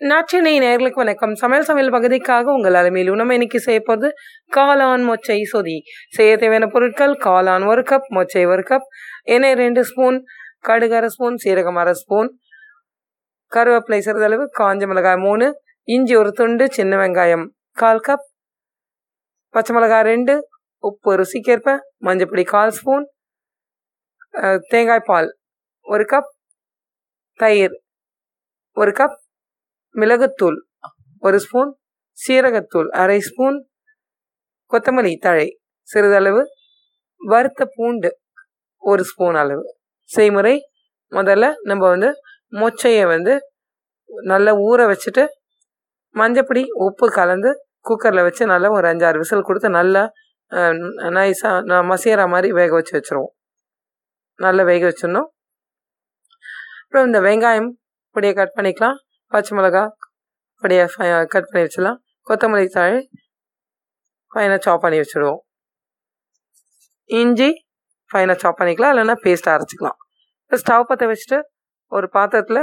நாட்டினை நேர்களுக்கு வணக்கம். சமையல் சமையல் பகுதிக்காக உங்கள் அலுமையில் நம்ம இன்னைக்கு செய்ய போகிறது காளான் மொச்சை சொதி. செய்ய தேவையான பொருட்கள் காளான் ஒரு கப் மொச்சை ஒரு கப் எண்ணெய் ரெண்டு ஸ்பூன் கடுகு அரை ஸ்பூன் சீரகம் அரை ஸ்பூன் கருவேப்பிலை சிறிதளவு காஞ்ச மிளகாய் மூணு இஞ்சி ஒரு துண்டு சின்ன வெங்காயம் கால் கப் பச்சை மிளகாய் ரெண்டு உப்பு ருசிக்கேற்ப மஞ்சப்பொடி கால் ஸ்பூன் தேங்காய் பால் ஒரு கப் தயிர் ஒரு கப் மிளகுத்தூள் ஒரு ஸ்பூன் சீரகத்தூள் அரை ஸ்பூன் கொத்தமல்லி தழை சிறிதளவு வறுத்த பூண்டு ஒரு ஸ்பூன் அளவு. செய்முறை முதல்ல நம்ம வந்து மொச்சையை வந்து நல்லா ஊற வச்சுட்டு மஞ்சப்பொடி உப்பு கலந்து குக்கரில் வச்சு நல்லா ஒரு அஞ்சாறு விசில் கொடுத்து நல்லா நைஸாக மசியற மாதிரி வேக வச்சு வச்சுருவோம். நல்லா வேக வச்சிடணும். அப்புறம் இந்த வெங்காயம் பொடியை கட் பண்ணிக்கலாம். பச்சை மிளகா ஃபை கட் பண்ணி வச்சிடலாம். கொத்தமல்லி தாழ் ஃபைனாக சாப் பண்ணி வச்சுடுவோம். இஞ்சி ஃபைனாக சாப் பண்ணிக்கலாம். இல்லைன்னா பேஸ்ட்டாக அரைச்சிக்கலாம். ஸ்டவ் பற்ற வச்சுட்டு ஒரு பாத்திரத்தில்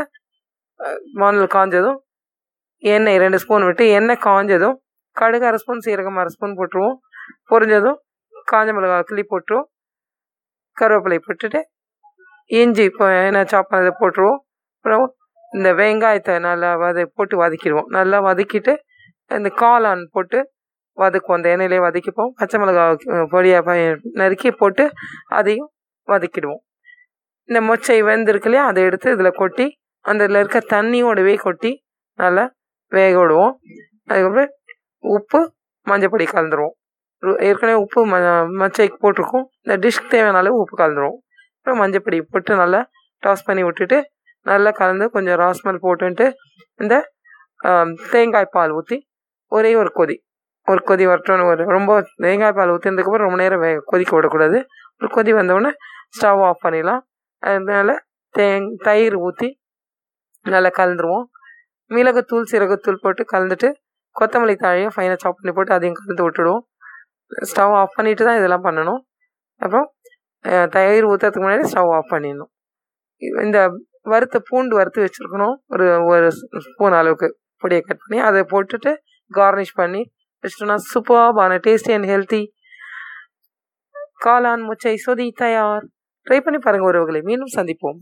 வானல் காஞ்சதும் எண்ணெய் ரெண்டு ஸ்பூன் விட்டு எண்ணெய் காஞ்சதும் கடுகு அரை ஸ்பூன் சீரகம் அரை ஸ்பூன் போட்டுருவோம். பொரிஞ்சதும் காஞ்ச மிளகாய் கிளி போட்டுருவோம். கருவேப்பிலை போட்டுட்டு இஞ்சி இப்போ என்ன சாப் பண்ணதை போட்டுருவோம். அப்புறம் இந்த வெங்காயத்தை நல்லா வத போட்டு வதக்கிடுவோம். நல்லா வதக்கிட்டு இந்த காளான் போட்டு வதக்குவோம். அந்த எண்ணெயிலே வதக்கிப்போம். பச்சை மிளகாய் பொடியாக நறுக்கி போட்டு அதையும் வதக்கிடுவோம். இந்த மொச்சை வெந்திருக்கு இல்லையா? அதை எடுத்து இதில் கொட்டி அந்த இதில் இருக்க தண்ணியோடவே கொட்டி நல்லா வேக விடுவோம். அதுக்கப்புறம் உப்பு மஞ்சப்பொடி கலந்துருவோம். ஏற்கனவே உப்பு ம மச்சைக்கு போட்டிருக்கோம். இந்த டிஷ்க்கு தேவையான அளவு உப்பு கலந்துருவோம். அப்புறம் மஞ்சப்பொடி போட்டு நல்லா டாஸ் பண்ணி விட்டுட்டு நல்லா கலந்து கொஞ்சம் ராஸ்மல் போட்டுன்ட்டு இந்த தேங்காய் பால் ஊற்றி ஒரே ஒரு கொதி. ஒரு கொதி வரட்டோன்னு ஒரு ரொம்ப தேங்காய் பால் ஊற்றினதுக்கப்புறம் ரொம்ப நேரம் வே கொதிக்க விடக்கூடாது. ஒரு கொதி வந்தவுடனே ஸ்டவ் ஆஃப் பண்ணிடலாம். அதனால தேங் தயிர் ஊற்றி நல்லா கலந்துருவோம். மிளகுத்தூள் சீரகத்தூள் போட்டு கலந்துட்டு கொத்தமல்லி தாழையும் ஃபைனாக சாப் பண்ணி போட்டு அதையும் கலந்து விட்டுடுவோம். ஸ்டவ் ஆஃப் பண்ணிட்டு தான் இதெல்லாம் பண்ணணும். அப்புறம் தயிர் ஊற்றுறதுக்கு முன்னாடி ஸ்டவ் ஆஃப் பண்ணிடணும். இந்த வறுத்த பூண்டு வறுத்து வச்சுருக்கணும். ஒரு ஒரு ஸ்பூன் அளவுக்கு பொடியை கட் பண்ணி அதை போட்டுட்டு கார்னிஷ் பண்ணி வச்சிட்டோம்னா சூப்பர்பான டேஸ்டி அண்ட் ஹெல்த்தி காளான் முச்சை சொதி தயார். ட்ரை பண்ணி பாருங்கள் உறவுகளை. மீண்டும் சந்திப்போம்.